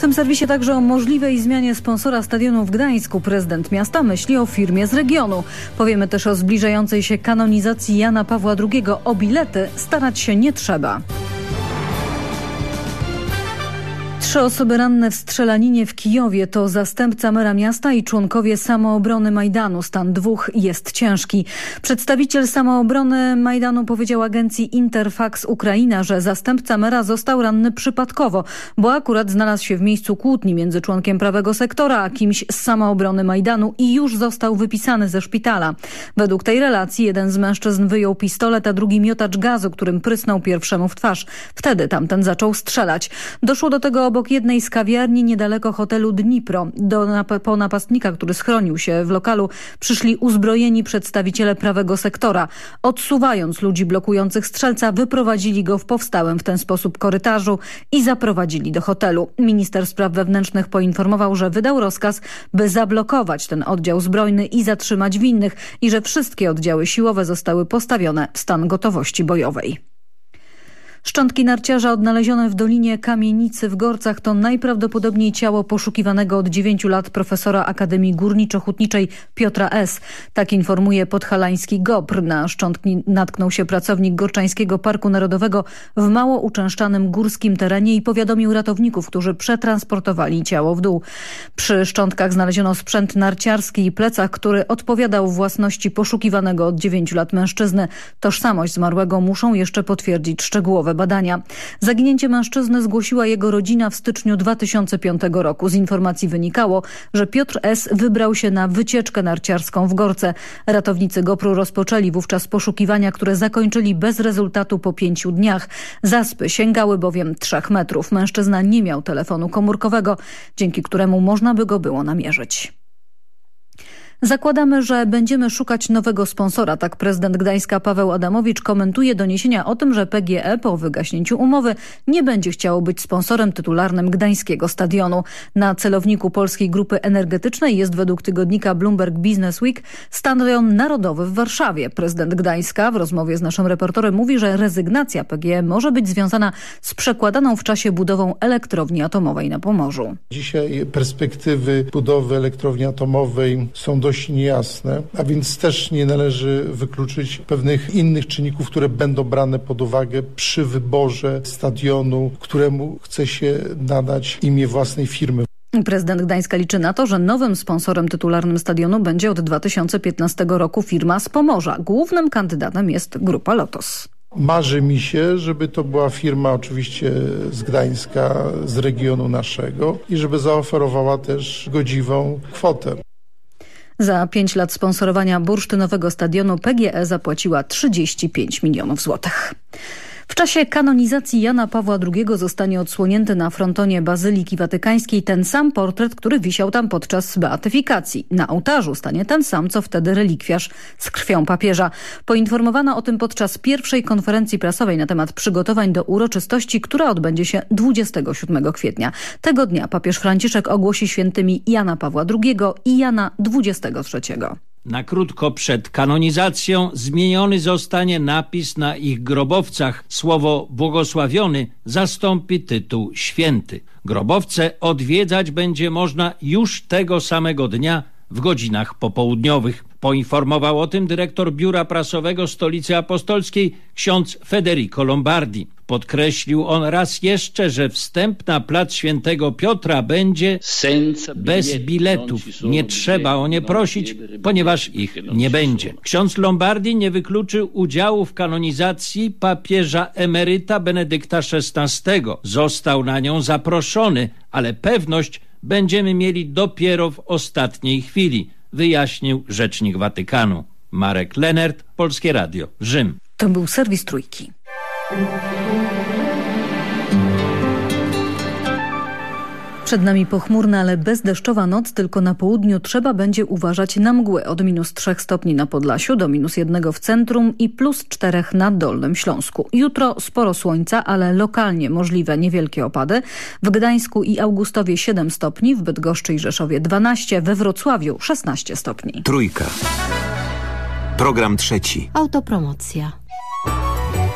W tym serwisie także o możliwej zmianie sponsora stadionu w Gdańsku. Prezydent miasta myśli o firmie z regionu. Powiemy też o zbliżającej się kanonizacji Jana Pawła II. O bilety starać się nie trzeba. Trzy osoby ranne w strzelaninie w Kijowie to zastępca mera miasta i członkowie samoobrony Majdanu. Stan dwóch jest ciężki. Przedstawiciel samoobrony Majdanu powiedział agencji Interfax Ukraina, że zastępca mera został ranny przypadkowo, bo akurat znalazł się w miejscu kłótni między członkiem prawego sektora a kimś z samoobrony Majdanu i już został wypisany ze szpitala. Według tej relacji jeden z mężczyzn wyjął pistolet, a drugi miotacz gazu, którym prysnął pierwszemu w twarz. Wtedy tamten zaczął strzelać. Doszło do tego obok obok jednej z kawiarni niedaleko hotelu Dnipro. Do, po napastnika, który schronił się w lokalu, przyszli uzbrojeni przedstawiciele prawego sektora. Odsuwając ludzi blokujących strzelca, wyprowadzili go w powstałym w ten sposób korytarzu i zaprowadzili do hotelu. Minister Spraw Wewnętrznych poinformował, że wydał rozkaz, by zablokować ten oddział zbrojny i zatrzymać winnych i że wszystkie oddziały siłowe zostały postawione w stan gotowości bojowej. Szczątki narciarza odnalezione w Dolinie Kamienicy w Gorcach to najprawdopodobniej ciało poszukiwanego od 9 lat profesora Akademii Górniczo-Hutniczej Piotra S. Tak informuje podhalański GOPR. Na szczątki natknął się pracownik Gorczańskiego Parku Narodowego w mało uczęszczanym górskim terenie i powiadomił ratowników, którzy przetransportowali ciało w dół. Przy szczątkach znaleziono sprzęt narciarski i plecach, który odpowiadał własności poszukiwanego od 9 lat mężczyzny. Tożsamość zmarłego muszą jeszcze potwierdzić szczegółowe badania. Zaginięcie mężczyzny zgłosiła jego rodzina w styczniu 2005 roku. Z informacji wynikało, że Piotr S. wybrał się na wycieczkę narciarską w Gorce. Ratownicy GoPro rozpoczęli wówczas poszukiwania, które zakończyli bez rezultatu po pięciu dniach. Zaspy sięgały bowiem trzech metrów. Mężczyzna nie miał telefonu komórkowego, dzięki któremu można by go było namierzyć. Zakładamy, że będziemy szukać nowego sponsora. Tak prezydent Gdańska Paweł Adamowicz komentuje doniesienia o tym, że PGE po wygaśnięciu umowy nie będzie chciało być sponsorem tytularnym gdańskiego stadionu. Na celowniku Polskiej Grupy Energetycznej jest według tygodnika Bloomberg Business Week stadion narodowy w Warszawie. Prezydent Gdańska w rozmowie z naszym reporterem mówi, że rezygnacja PGE może być związana z przekładaną w czasie budową elektrowni atomowej na Pomorzu. Dzisiaj perspektywy budowy elektrowni atomowej są dość dość niejasne, a więc też nie należy wykluczyć pewnych innych czynników, które będą brane pod uwagę przy wyborze stadionu, któremu chce się nadać imię własnej firmy. Prezydent Gdańska liczy na to, że nowym sponsorem tytularnym stadionu będzie od 2015 roku firma z Pomorza. Głównym kandydatem jest Grupa Lotos. Marzy mi się, żeby to była firma oczywiście z Gdańska, z regionu naszego i żeby zaoferowała też godziwą kwotę. Za pięć lat sponsorowania bursztynowego stadionu PGE zapłaciła 35 milionów złotych. W czasie kanonizacji Jana Pawła II zostanie odsłonięty na frontonie Bazyliki Watykańskiej ten sam portret, który wisiał tam podczas beatyfikacji. Na ołtarzu stanie ten sam, co wtedy relikwiarz z krwią papieża. Poinformowano o tym podczas pierwszej konferencji prasowej na temat przygotowań do uroczystości, która odbędzie się 27 kwietnia. Tego dnia papież Franciszek ogłosi świętymi Jana Pawła II i Jana XXIII. Na krótko przed kanonizacją zmieniony zostanie napis na ich grobowcach. Słowo błogosławiony zastąpi tytuł święty. Grobowce odwiedzać będzie można już tego samego dnia w godzinach popołudniowych. Poinformował o tym dyrektor Biura Prasowego Stolicy Apostolskiej ksiądz Federico Lombardi. Podkreślił on raz jeszcze, że wstęp na plac Świętego Piotra będzie bez biletów. Nie trzeba o nie prosić, ponieważ ich nie będzie. Ksiądz Lombardi nie wykluczył udziału w kanonizacji papieża emeryta Benedykta XVI. Został na nią zaproszony, ale pewność będziemy mieli dopiero w ostatniej chwili, wyjaśnił rzecznik Watykanu. Marek Lenert, Polskie Radio, Rzym. To był serwis Trójki. Przed nami pochmurna, ale bezdeszczowa noc, tylko na południu trzeba będzie uważać na mgły od minus 3 stopni na Podlasiu do minus 1 w centrum i plus 4 na Dolnym Śląsku. Jutro sporo słońca, ale lokalnie możliwe niewielkie opady. W Gdańsku i Augustowie 7 stopni, w Bydgoszczy i Rzeszowie 12, we Wrocławiu 16 stopni. Trójka. Program trzeci. Autopromocja.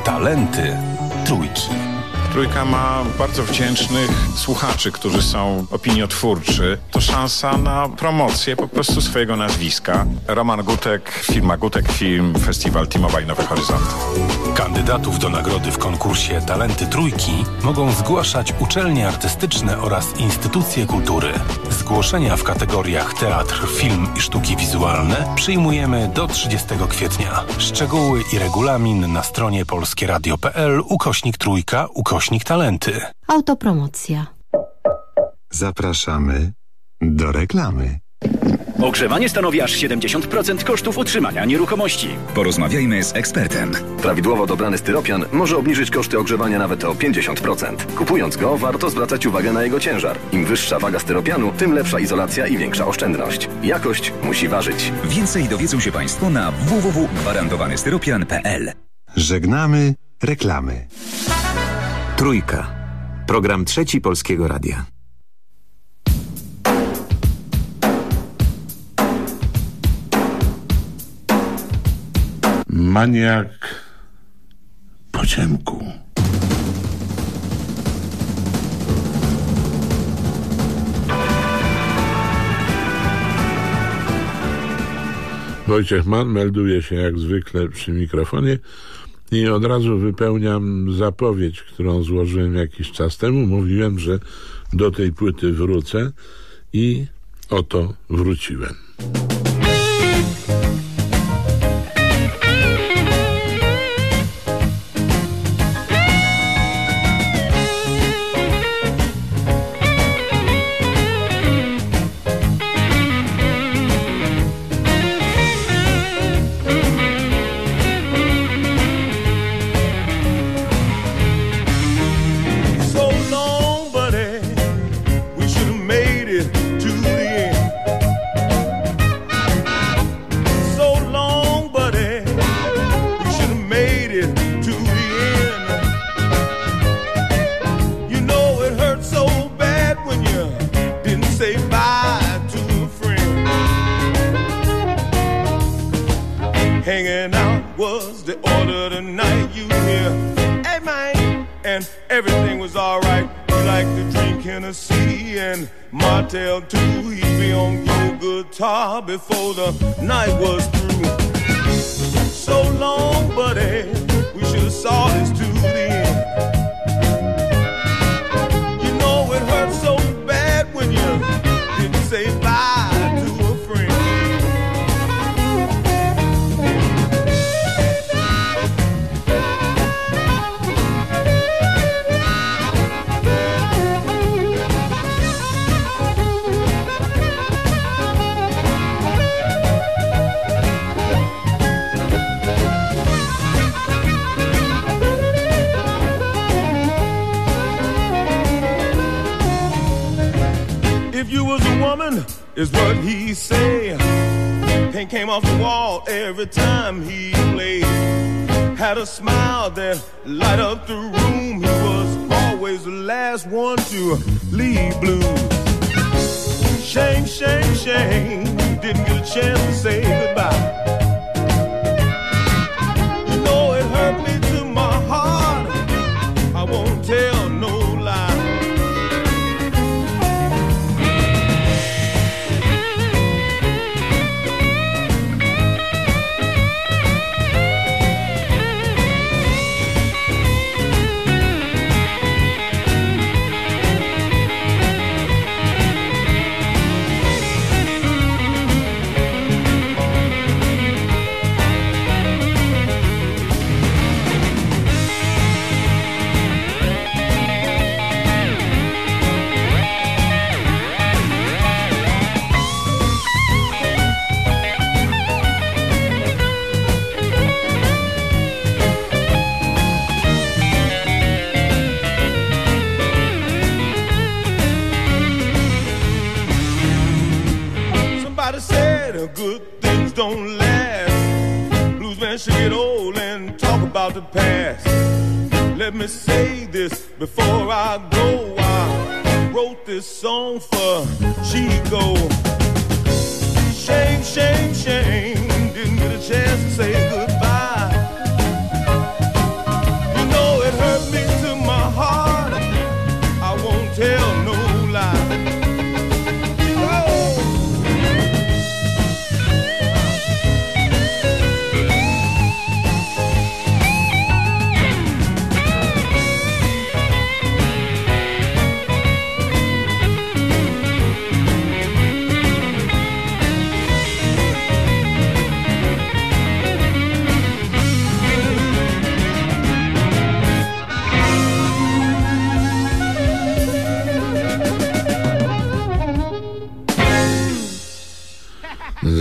Talenty trójki. Trójka ma bardzo wdzięcznych słuchaczy, którzy są opiniotwórczy. To szansa na promocję po prostu swojego nazwiska. Roman Gutek, firma Gutek Film, Festiwal T-Mobile Nowe Horyzonty. Kandydatów do nagrody w konkursie Talenty Trójki mogą zgłaszać uczelnie artystyczne oraz instytucje kultury. Zgłoszenia w kategoriach teatr, film i sztuki wizualne przyjmujemy do 30 kwietnia. Szczegóły i regulamin na stronie polskieradio.pl ukośnik trójka ukośnik talenty. Autopromocja. Zapraszamy do reklamy. Ogrzewanie stanowi aż 70% kosztów utrzymania nieruchomości. Porozmawiajmy z ekspertem. Prawidłowo dobrany styropian może obniżyć koszty ogrzewania nawet o 50%. Kupując go, warto zwracać uwagę na jego ciężar. Im wyższa waga styropianu, tym lepsza izolacja i większa oszczędność. Jakość musi ważyć. Więcej dowiedzą się Państwo na www.gwarantowanestyropian.pl Żegnamy reklamy. Trójka. Program Trzeci Polskiego Radia. Maniak po ciemku. Wojciech Mann melduje się jak zwykle przy mikrofonie i od razu wypełniam zapowiedź, którą złożyłem jakiś czas temu. Mówiłem, że do tej płyty wrócę i oto wróciłem. Before the night was through. So long, buddy, we should have saw this to the end. Is what he say. Paint came off the wall every time he played. Had a smile that light up the room. He was always the last one to leave blues. Shame, shame, shame. Didn't get a chance to say goodbye. Let me say this before I go. I wrote this song for Chico. Shame, shame, shame.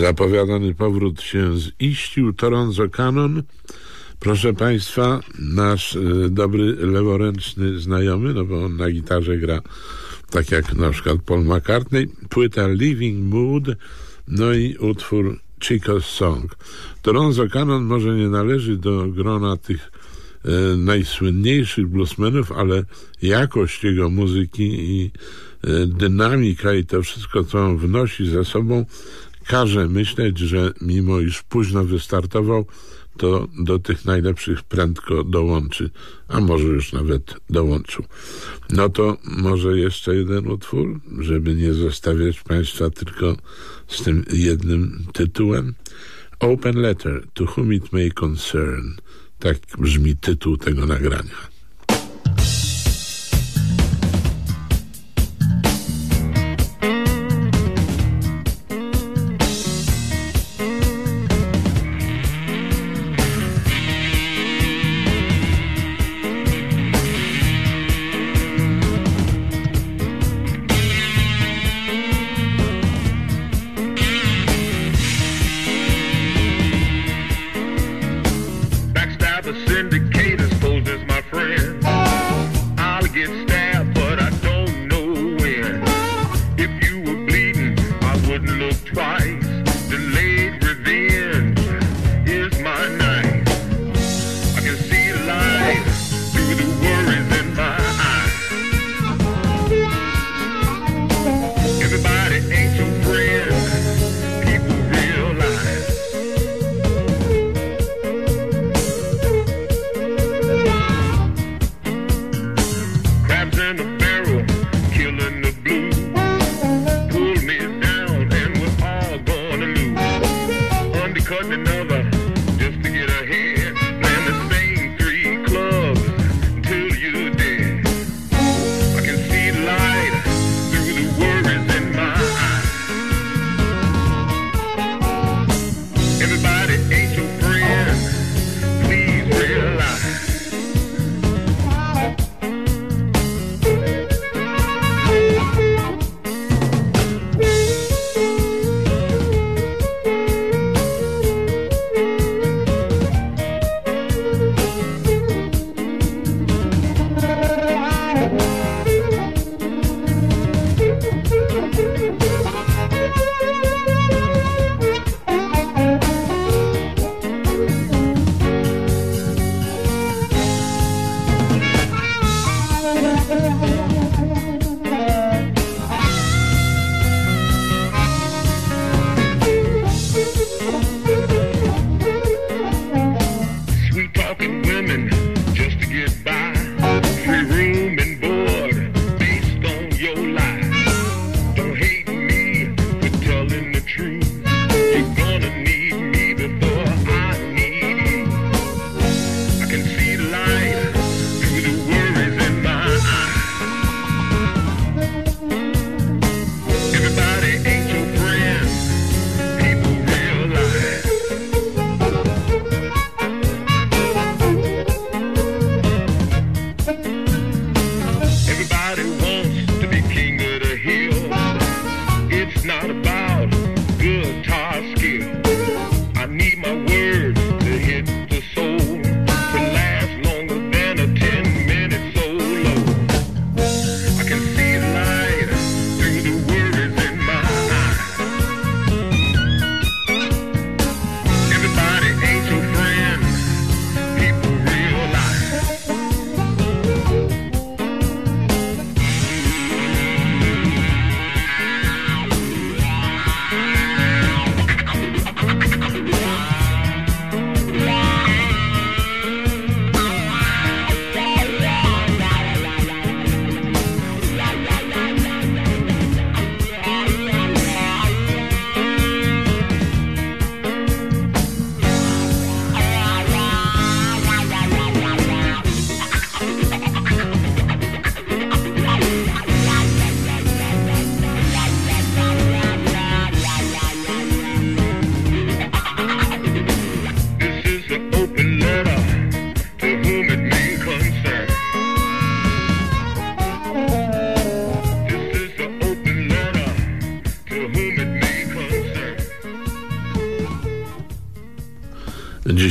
Zapowiadany powrót się ziścił. Toronzo Cannon, proszę Państwa, nasz y, dobry leworęczny znajomy, no bo on na gitarze gra tak jak na przykład Paul McCartney, płyta Living Mood, no i utwór Chico's Song. Toronzo Cannon może nie należy do grona tych e, najsłynniejszych bluesmenów, ale jakość jego muzyki i e, dynamika i to wszystko, co on wnosi ze sobą, każe myśleć, że mimo iż późno wystartował, to do tych najlepszych prędko dołączy, a może już nawet dołączył. No to może jeszcze jeden utwór, żeby nie zostawiać Państwa tylko z tym jednym tytułem. Open Letter to Whom It May Concern. Tak brzmi tytuł tego nagrania.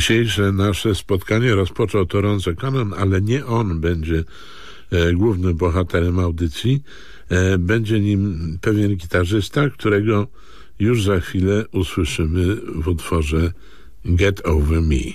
Dzisiejsze nasze spotkanie rozpoczął Toronto Cannon, ale nie on będzie e, głównym bohaterem audycji. E, będzie nim pewien gitarzysta, którego już za chwilę usłyszymy w utworze Get Over Me.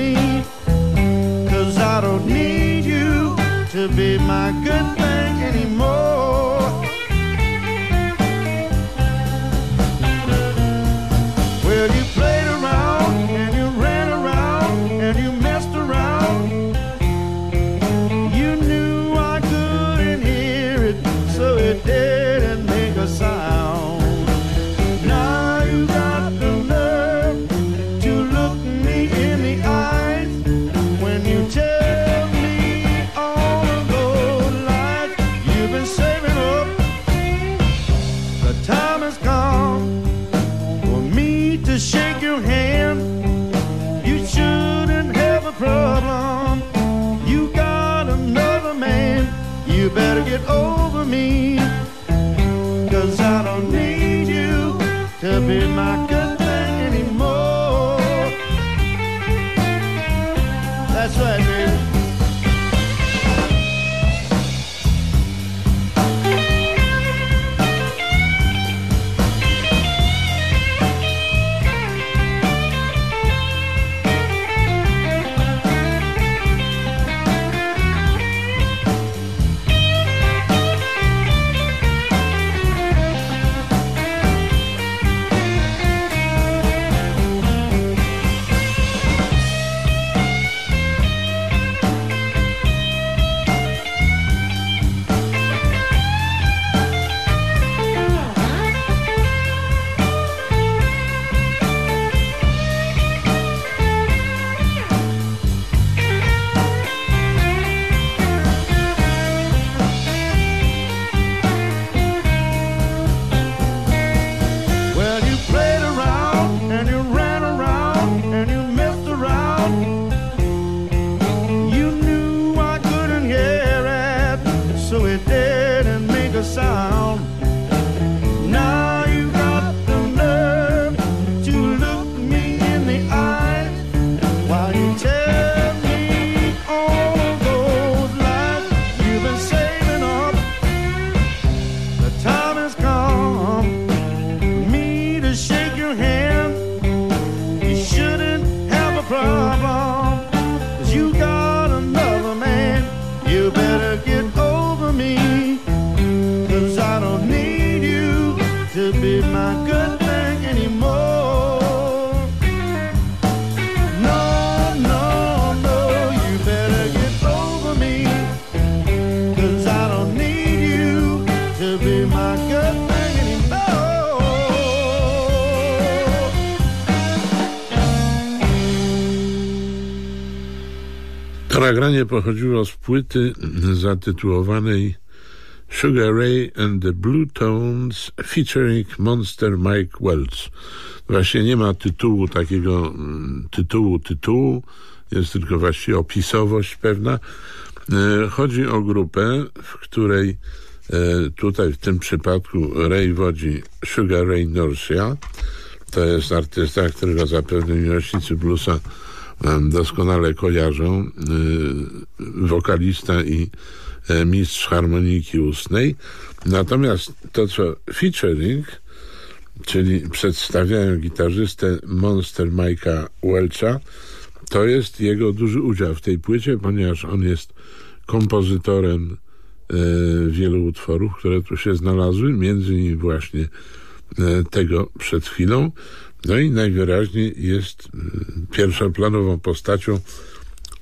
me. Cause I don't need you to be my good man. Nagranie pochodziło z płyty zatytułowanej Sugar Ray and the Blue Tones featuring Monster Mike Wells. Właśnie nie ma tytułu takiego, mm, tytułu, tytułu, jest tylko właściwie opisowość pewna. E, chodzi o grupę, w której e, tutaj w tym przypadku Ray wodzi Sugar Ray Norcia. To jest artysta, którego zapewne miłośnicy bluesa doskonale kojarzą, y, wokalista i e, mistrz harmoniki ustnej. Natomiast to, co featuring, czyli przedstawiają gitarzystę Monster Mike'a Welcha, to jest jego duży udział w tej płycie, ponieważ on jest kompozytorem e, wielu utworów, które tu się znalazły, między innymi właśnie e, tego przed chwilą. No i najwyraźniej jest mm, pierwszoplanową postacią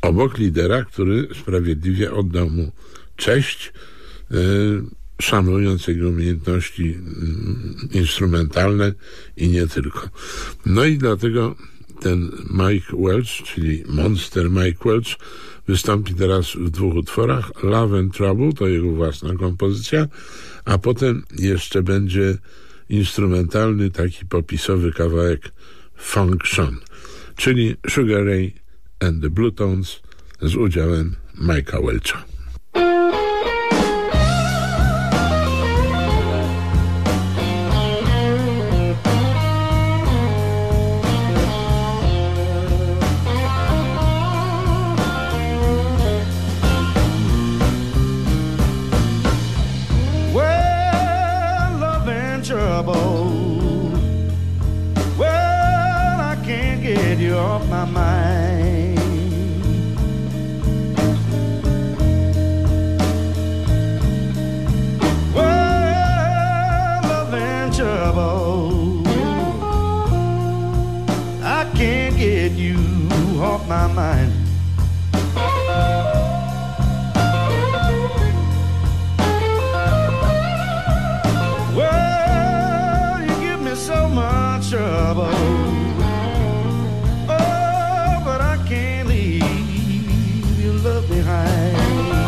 obok lidera, który sprawiedliwie oddał mu cześć, e, szanując jego umiejętności mm, instrumentalne i nie tylko. No i dlatego ten Mike Welch, czyli Monster Mike Welch, wystąpi teraz w dwóch utworach. Love and Trouble to jego własna kompozycja, a potem jeszcze będzie instrumentalny, taki popisowy kawałek Function, czyli Sugar Ray and the Blue Tones z udziałem Mike'a Welcha. my mind. Well, love and trouble, I can't get you off my mind. behind.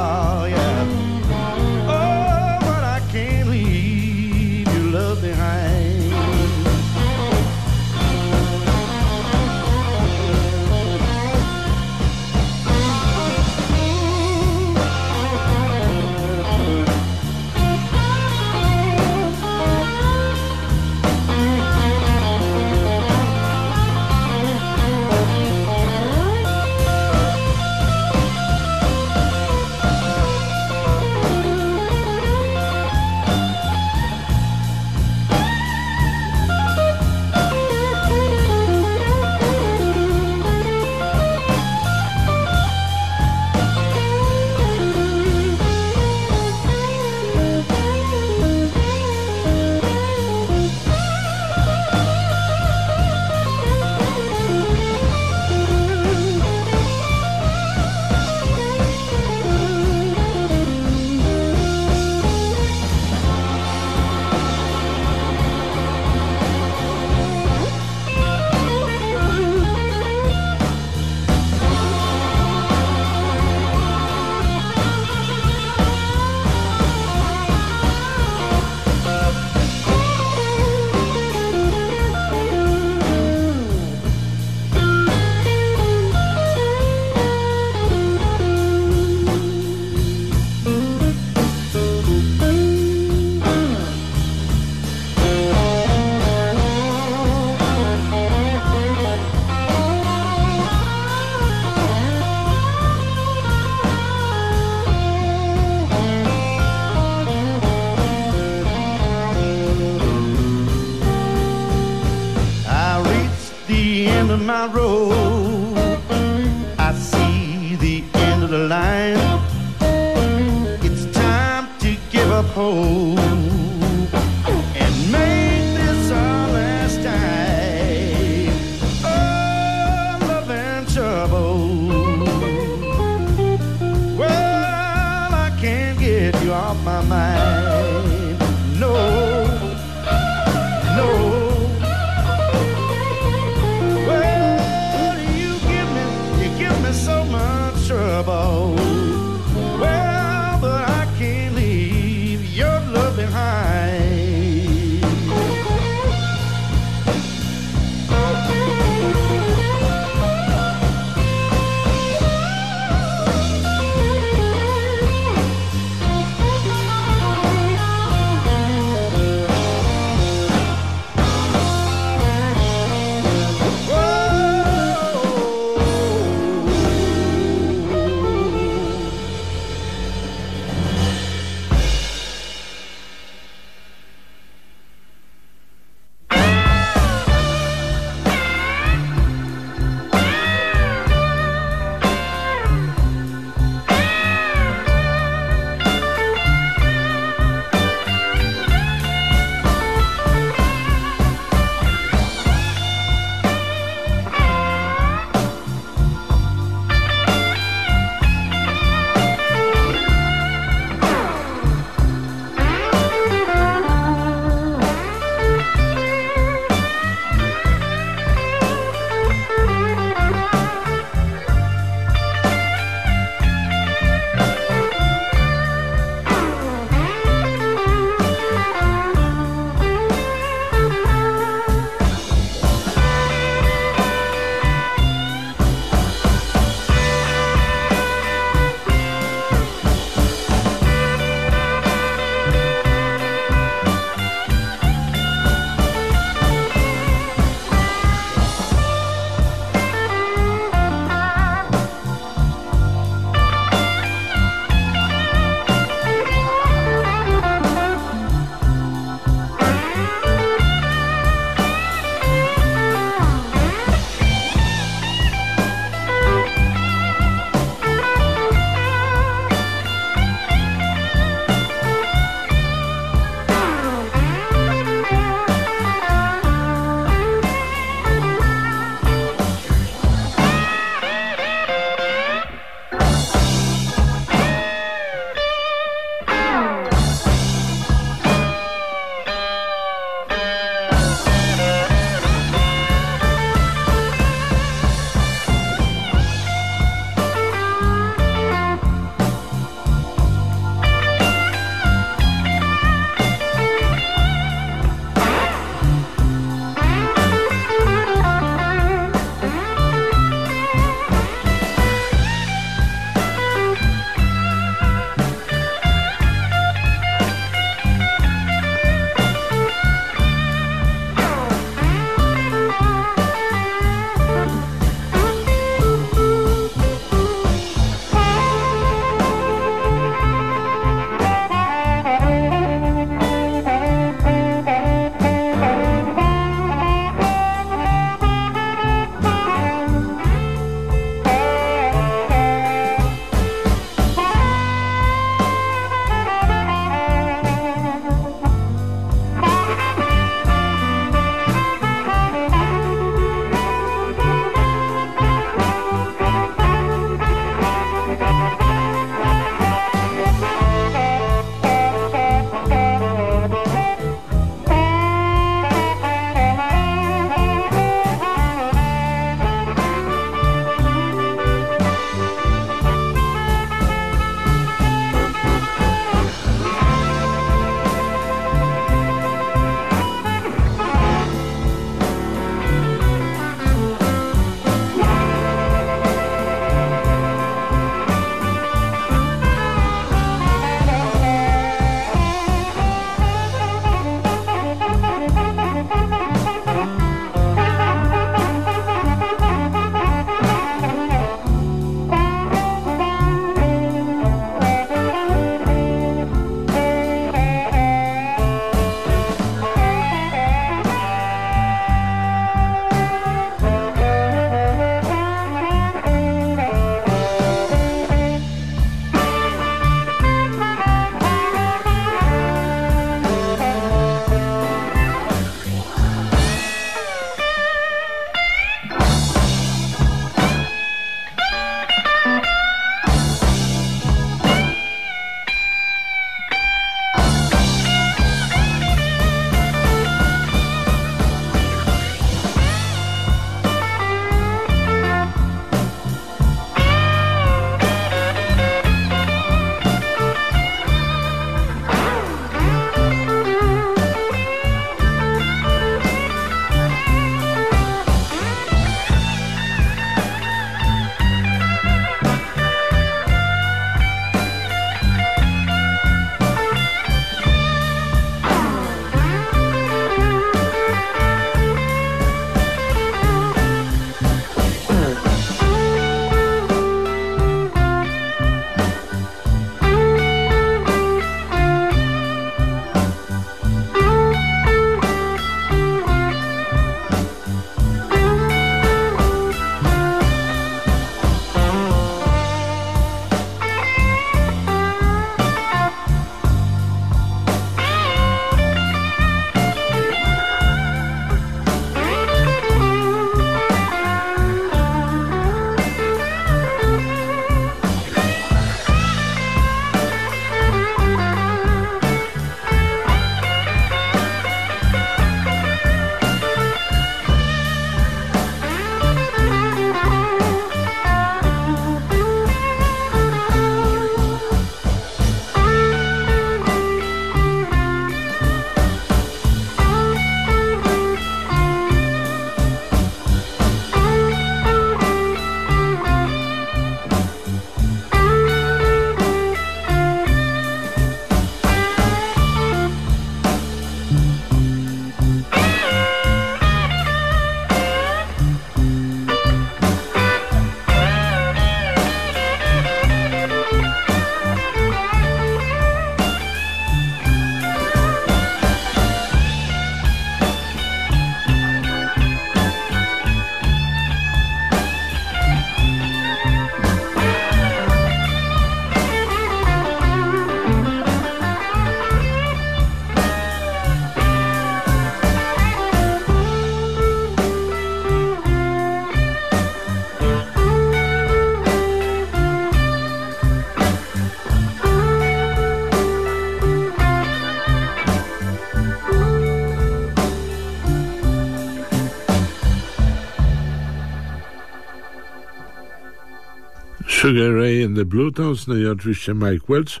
Sugar Ray and the Bluetones, no i oczywiście Mike Welch.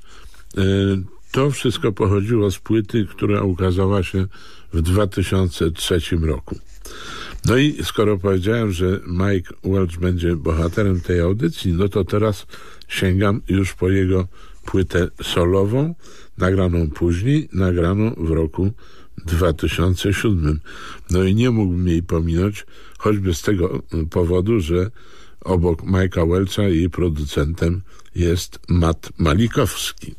E, to wszystko pochodziło z płyty, która ukazała się w 2003 roku. No i skoro powiedziałem, że Mike Welch będzie bohaterem tej audycji, no to teraz sięgam już po jego płytę solową, nagraną później, nagraną w roku 2007. No i nie mógłbym jej pominąć, choćby z tego powodu, że Obok Majka Welca jej producentem jest Matt Malikowski.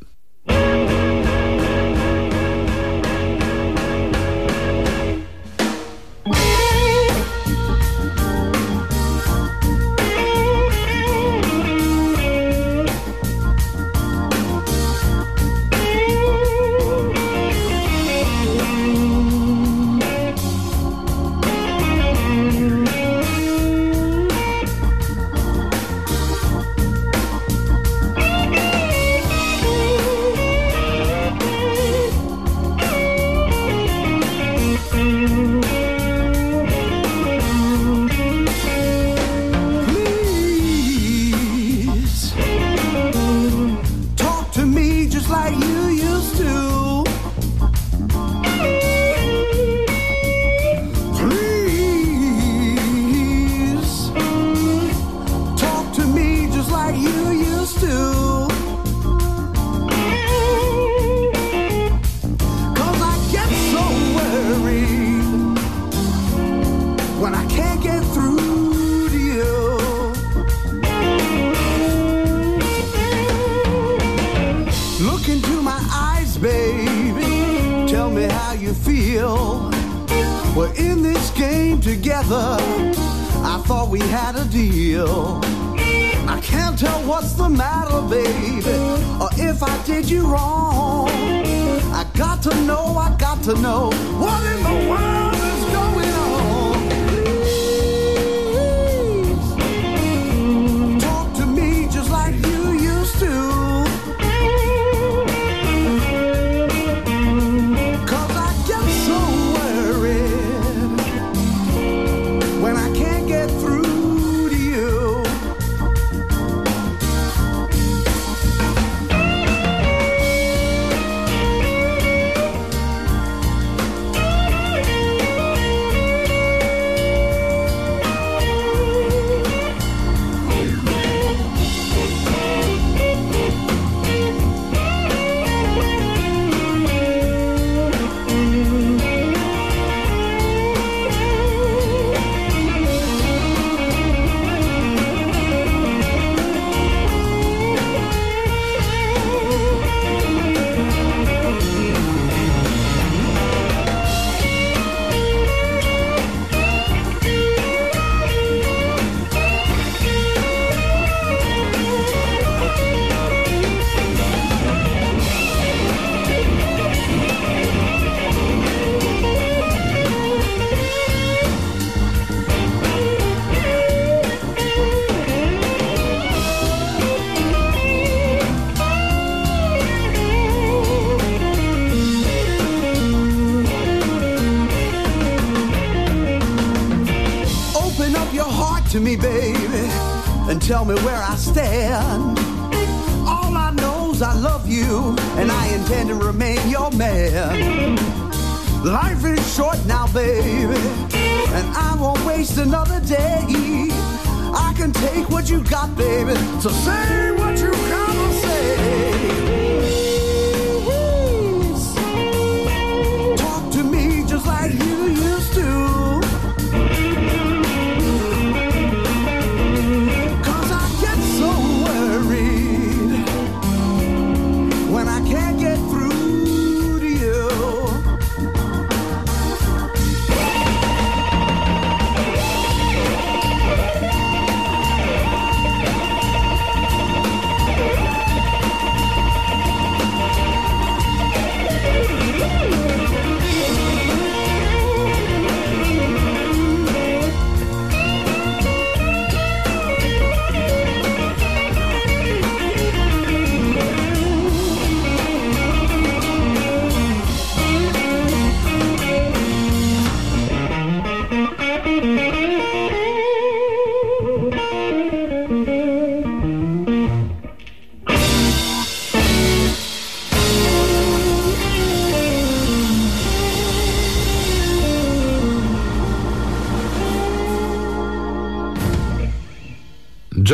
you got, baby. So say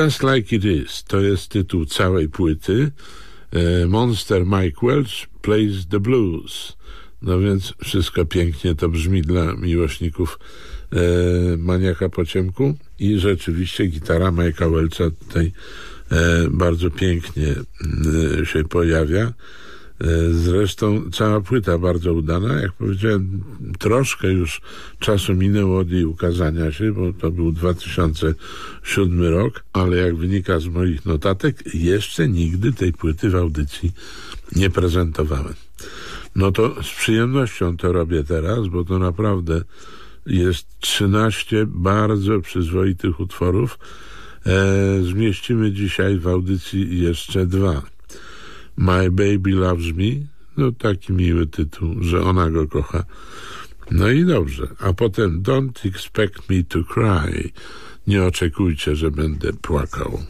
Just Like It Is to jest tytuł całej płyty. E, Monster Mike Welch plays the blues. No więc wszystko pięknie to brzmi dla miłośników e, maniaka po ciemku i rzeczywiście gitara Mike'a Welcha tutaj e, bardzo pięknie e, się pojawia. E, Zresztą cała płyta bardzo udana. Jak powiedziałem, troszkę już czasu minęło od jej ukazania się, bo to był 2007 rok, ale jak wynika z moich notatek, jeszcze nigdy tej płyty w audycji nie prezentowałem. No to z przyjemnością to robię teraz, bo to naprawdę jest 13 bardzo przyzwoitych utworów. E, zmieścimy dzisiaj w audycji jeszcze dwa. My Baby Loves Me, no taki miły tytuł, że ona go kocha. No i dobrze, a potem Don't Expect Me to Cry. Nie oczekujcie, że będę płakał.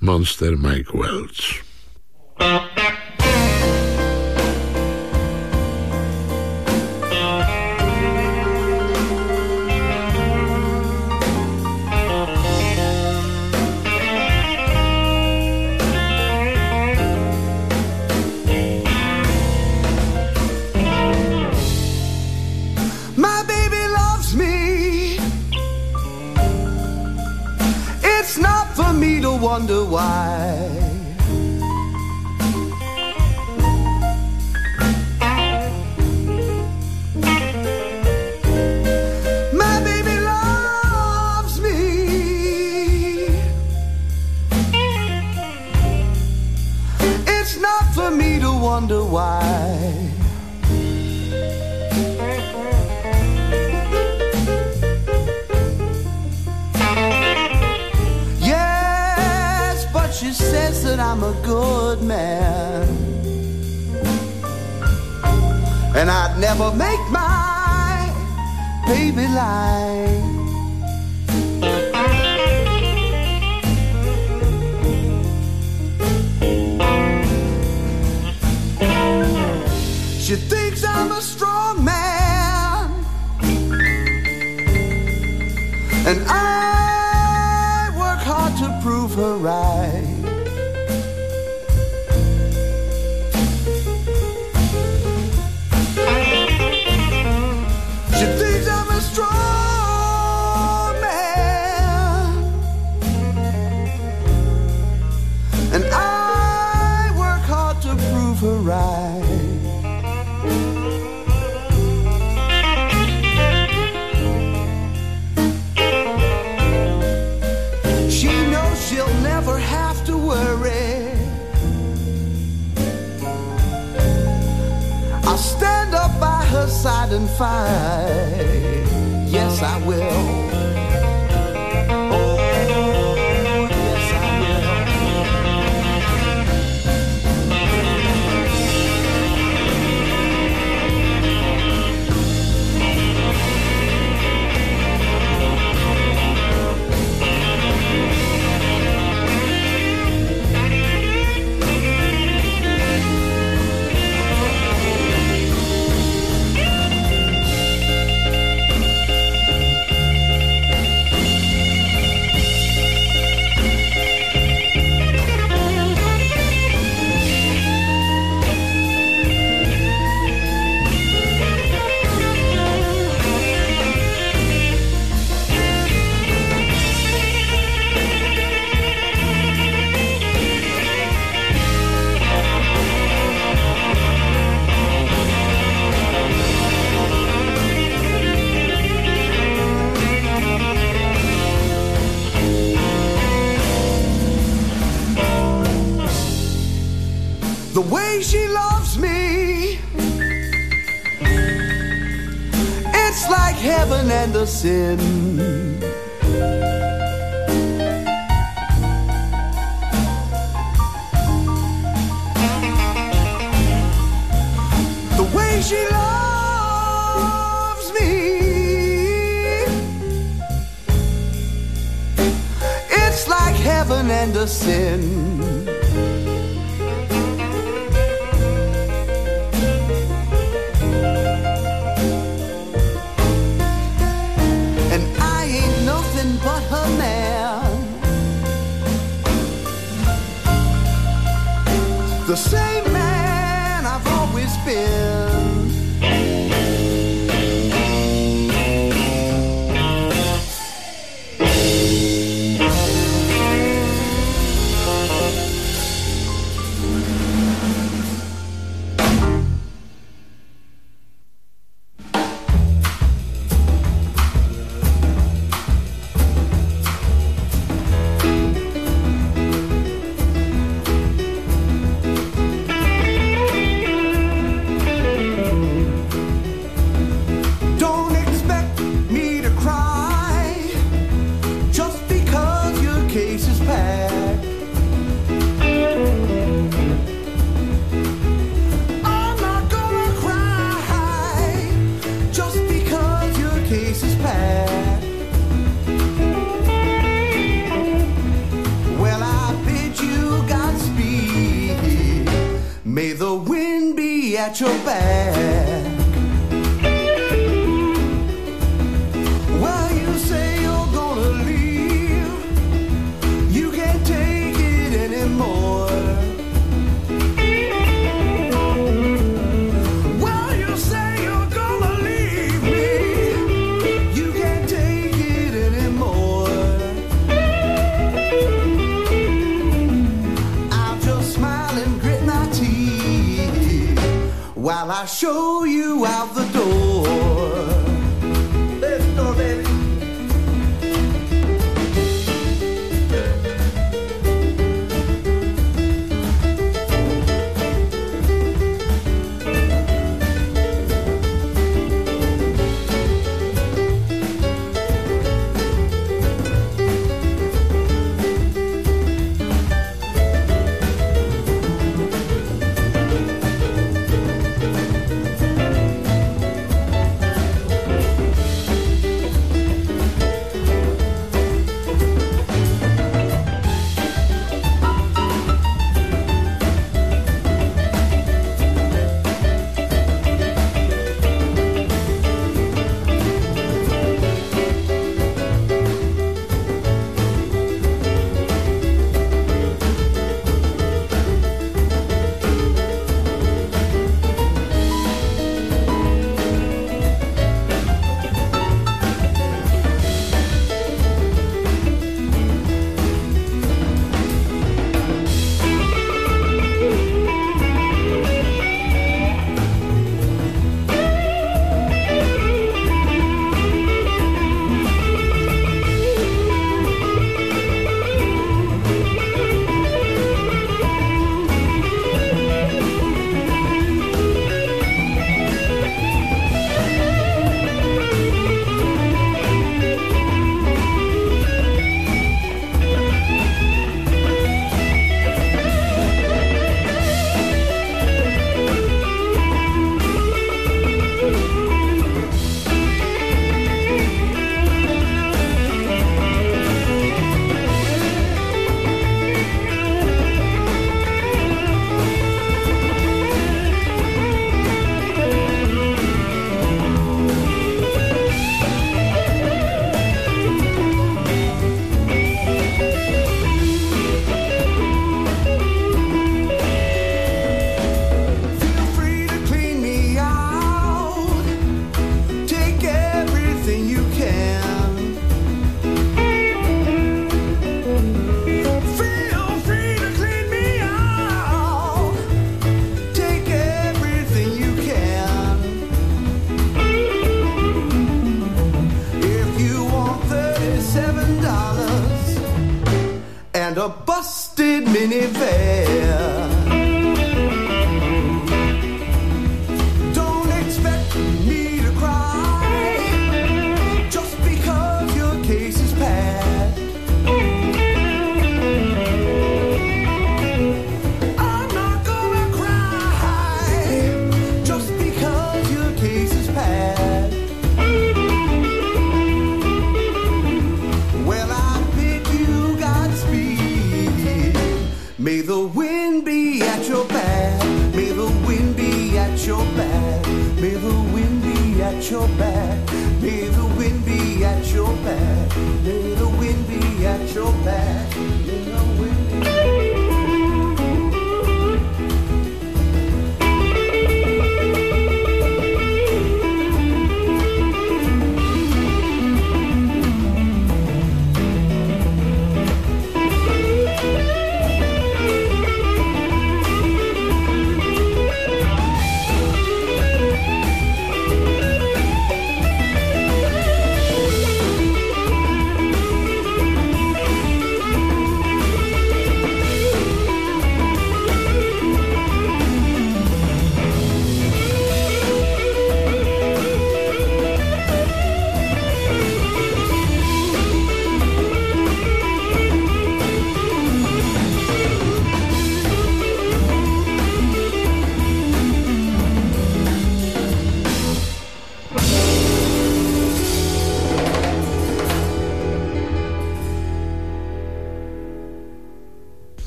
Monster Mike Welch. Why. Yes, but she says that I'm a good man. And I'd never make my baby lie. She thinks I'm a strong man. And I work hard to prove her right. Sin. Show you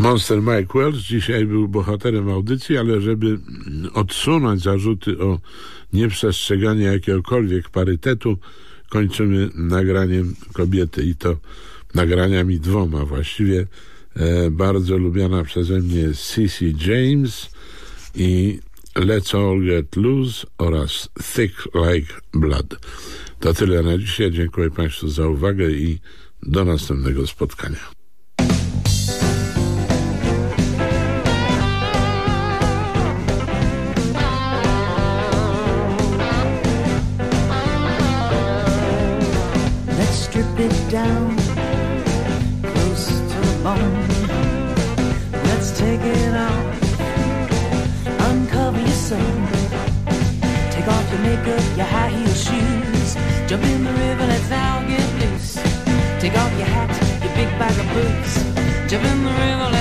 Monster Mike Wells dzisiaj był bohaterem audycji, ale żeby odsunąć zarzuty o nieprzestrzeganie jakiegokolwiek parytetu, kończymy nagraniem kobiety i to nagraniami dwoma właściwie. E, bardzo lubiana przeze mnie Cissy James i Let's All Get Loose oraz Thick Like Blood. To tyle na dzisiaj. Dziękuję Państwu za uwagę i do następnego spotkania. jump in the river.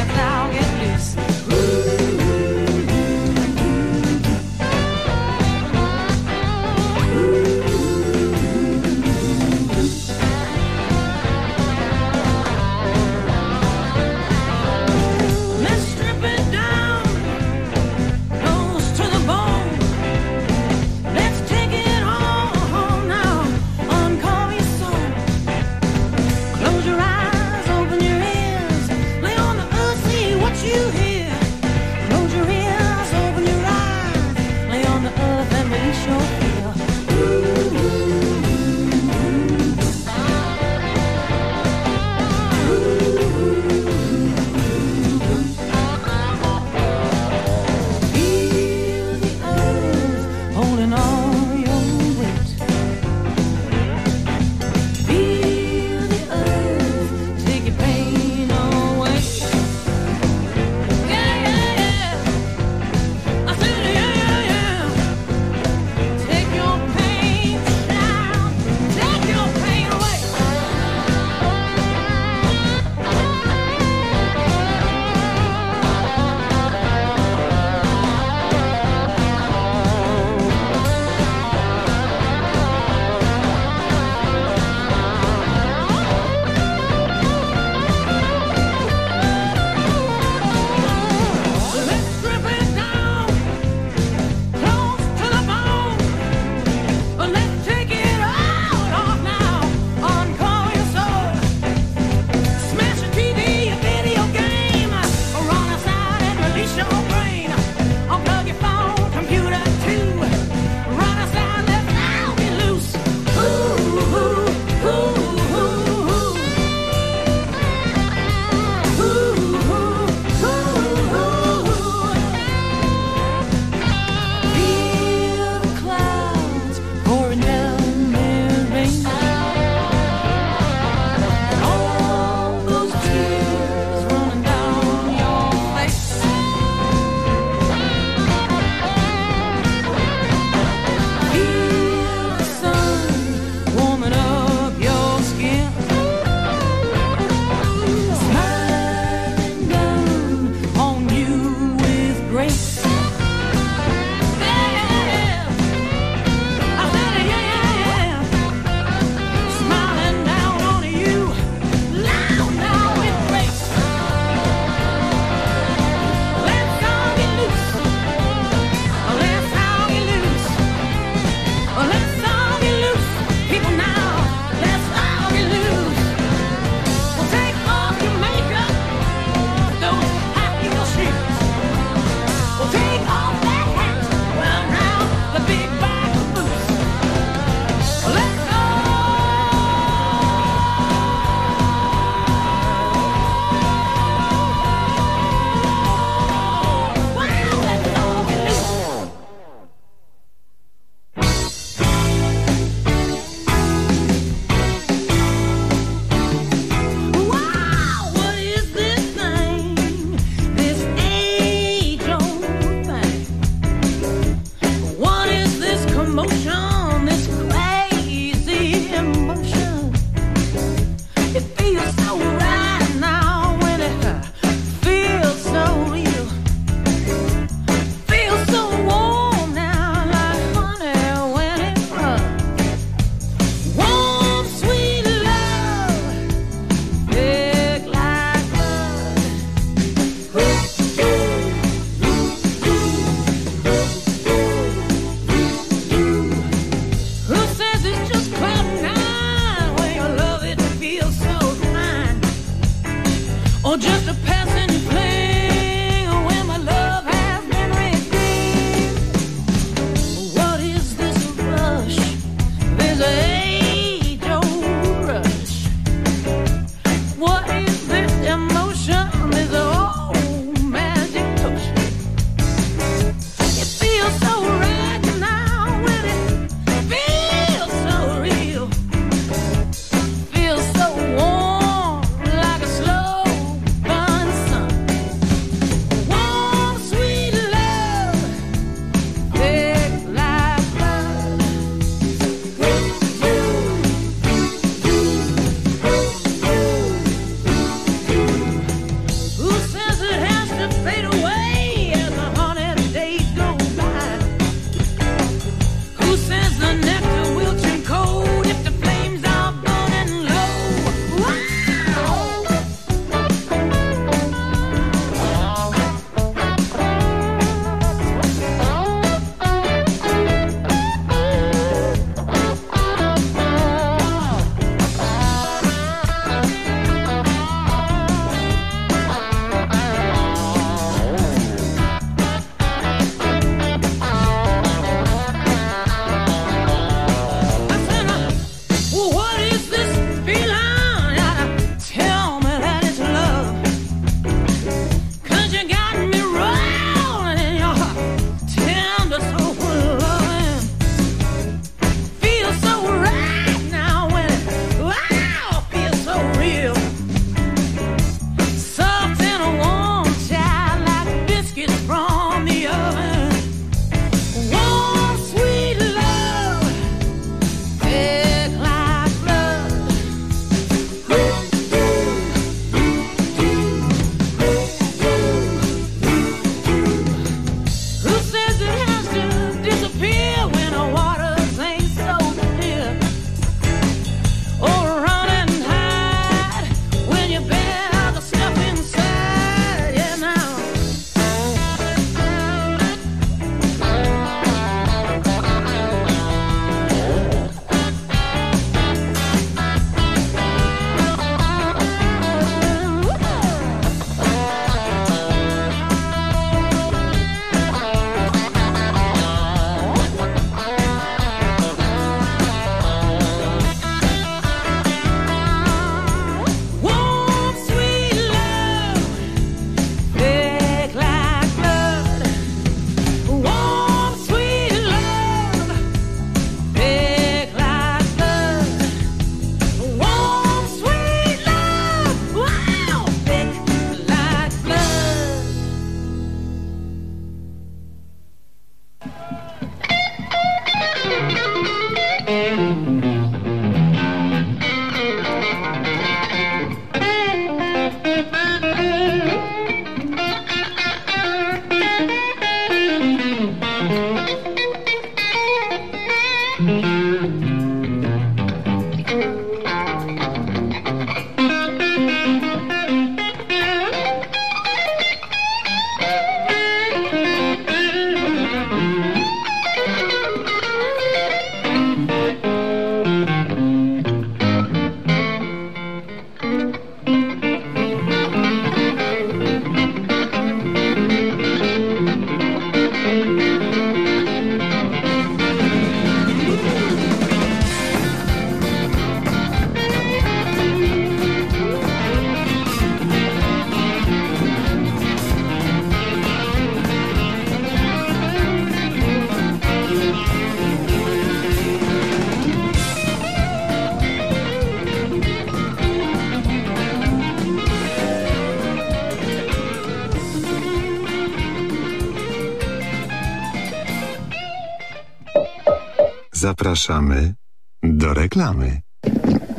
Zapraszamy do reklamy.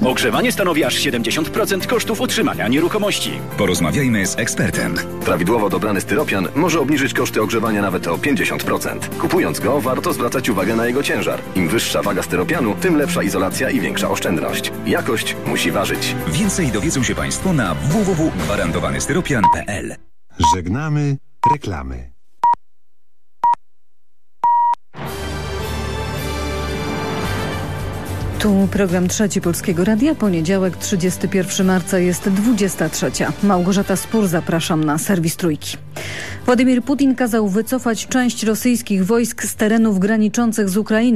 Ogrzewanie stanowi aż 70% kosztów utrzymania nieruchomości. Porozmawiajmy z ekspertem. Prawidłowo dobrany styropian może obniżyć koszty ogrzewania nawet o 50%. Kupując go, warto zwracać uwagę na jego ciężar. Im wyższa waga styropianu, tym lepsza izolacja i większa oszczędność. Jakość musi ważyć. Więcej dowiedzą się Państwo na www.gwarantowanystyropian.pl Żegnamy reklamy. Tu program Trzeci Polskiego Radia, poniedziałek 31 marca jest 23. Małgorzata Spór, zapraszam na serwis Trójki. Władimir Putin kazał wycofać część rosyjskich wojsk z terenów graniczących z Ukrainą.